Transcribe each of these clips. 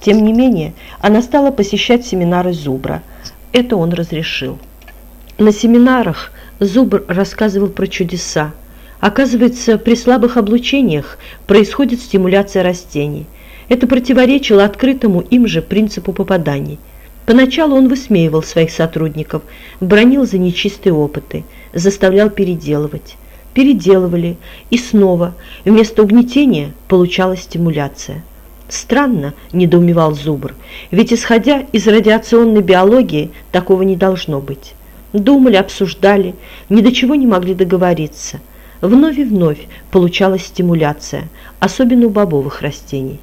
Тем не менее, она стала посещать семинары Зубра. Это он разрешил. На семинарах Зубр рассказывал про чудеса. Оказывается, при слабых облучениях происходит стимуляция растений. Это противоречило открытому им же принципу попаданий. Поначалу он высмеивал своих сотрудников, бронил за нечистые опыты, заставлял переделывать. Переделывали, и снова вместо угнетения получалась стимуляция. Странно, недоумевал Зубр, ведь исходя из радиационной биологии такого не должно быть. Думали, обсуждали, ни до чего не могли договориться. Вновь и вновь получалась стимуляция, особенно у бобовых растений.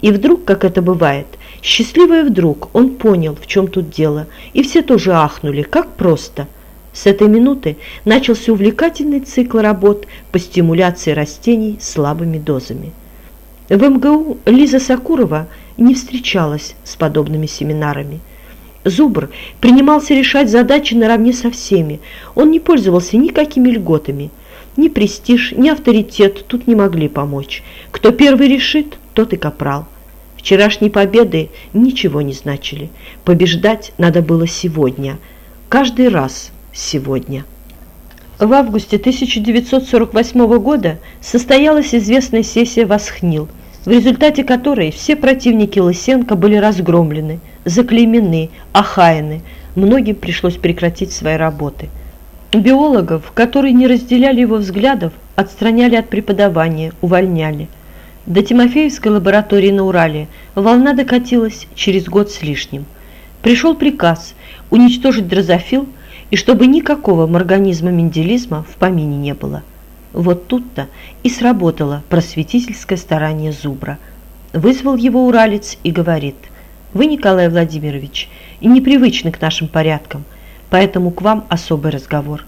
И вдруг, как это бывает, счастливое вдруг, он понял, в чем тут дело, и все тоже ахнули, как просто. С этой минуты начался увлекательный цикл работ по стимуляции растений слабыми дозами. В МГУ Лиза Сакурова не встречалась с подобными семинарами. Зубр принимался решать задачи наравне со всеми. Он не пользовался никакими льготами. Ни престиж, ни авторитет тут не могли помочь. Кто первый решит, тот и капрал. Вчерашние победы ничего не значили. Побеждать надо было сегодня. Каждый раз сегодня. В августе 1948 года состоялась известная сессия «Восхнил», в результате которой все противники Лысенко были разгромлены, заклеймены, охаяны, многим пришлось прекратить свои работы. Биологов, которые не разделяли его взглядов, отстраняли от преподавания, увольняли. До Тимофеевской лаборатории на Урале волна докатилась через год с лишним. Пришел приказ уничтожить дрозофил и чтобы никакого морганизма-менделизма в помине не было. Вот тут-то и сработало просветительское старание Зубра. Вызвал его уралец и говорит, «Вы, Николай Владимирович, и непривычны к нашим порядкам, поэтому к вам особый разговор».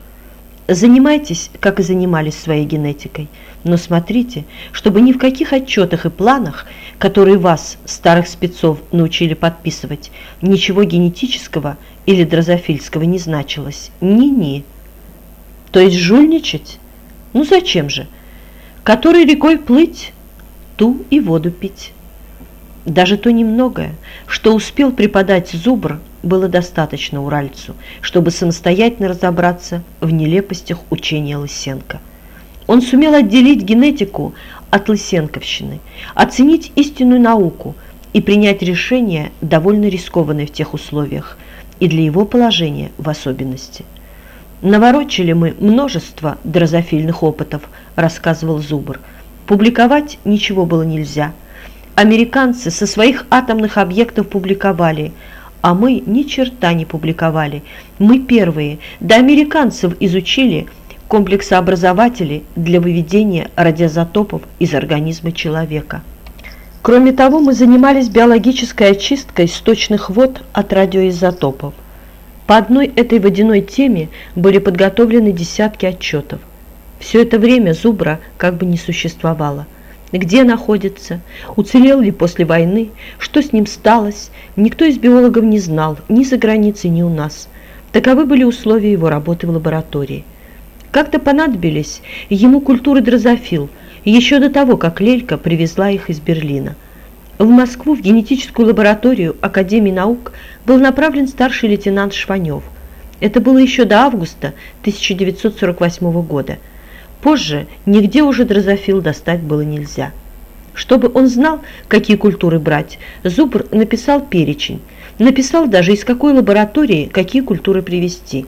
Занимайтесь, как и занимались своей генетикой, но смотрите, чтобы ни в каких отчетах и планах, которые вас, старых спецов, научили подписывать, ничего генетического или дрозофильского не значилось. Ни-ни. То есть жульничать? Ну зачем же? Который рекой плыть, ту и воду пить. Даже то немногое, что успел преподать Зубр, было достаточно уральцу, чтобы самостоятельно разобраться в нелепостях учения Лысенко. Он сумел отделить генетику от лысенковщины, оценить истинную науку и принять решение, довольно рискованное в тех условиях, и для его положения в особенности. «Наворочили мы множество дрозофильных опытов», – рассказывал Зубр. «Публиковать ничего было нельзя. Американцы со своих атомных объектов публиковали – а мы ни черта не публиковали. Мы первые, до американцев изучили комплексообразователи для выведения радиозатопов из организма человека. Кроме того, мы занимались биологической очисткой сточных вод от радиоизотопов. По одной этой водяной теме были подготовлены десятки отчетов. Все это время Зубра как бы не существовало – где находится, уцелел ли после войны, что с ним сталось, никто из биологов не знал, ни за границей, ни у нас. Таковы были условия его работы в лаборатории. Как-то понадобились ему культуры дрозофил, еще до того, как Лелька привезла их из Берлина. В Москву в генетическую лабораторию Академии наук был направлен старший лейтенант Шванев. Это было еще до августа 1948 года – Позже нигде уже дрозофил достать было нельзя. Чтобы он знал, какие культуры брать, Зубр написал перечень. Написал даже, из какой лаборатории какие культуры привезти.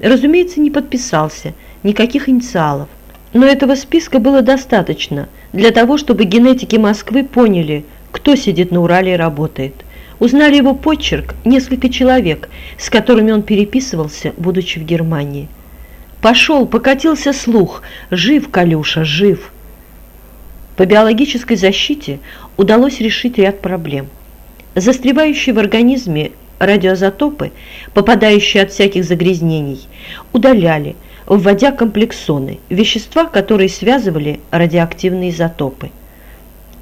Разумеется, не подписался, никаких инициалов. Но этого списка было достаточно для того, чтобы генетики Москвы поняли, кто сидит на Урале и работает. Узнали его почерк несколько человек, с которыми он переписывался, будучи в Германии. Пошел, покатился слух. Жив, Калюша, жив. По биологической защите удалось решить ряд проблем. Застревающие в организме радиоизотопы, попадающие от всяких загрязнений, удаляли, вводя комплексоны, вещества, которые связывали радиоактивные изотопы.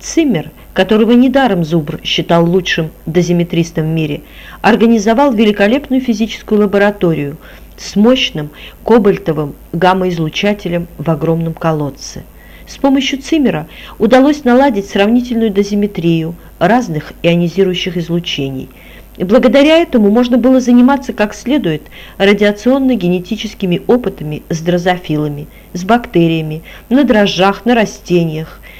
Циммер, которого недаром Зубр считал лучшим дозиметристом в мире, организовал великолепную физическую лабораторию – с мощным кобальтовым гамма-излучателем в огромном колодце. С помощью Циммера удалось наладить сравнительную дозиметрию разных ионизирующих излучений. И благодаря этому можно было заниматься как следует радиационно-генетическими опытами с дрозофилами, с бактериями, на дрожжах, на растениях,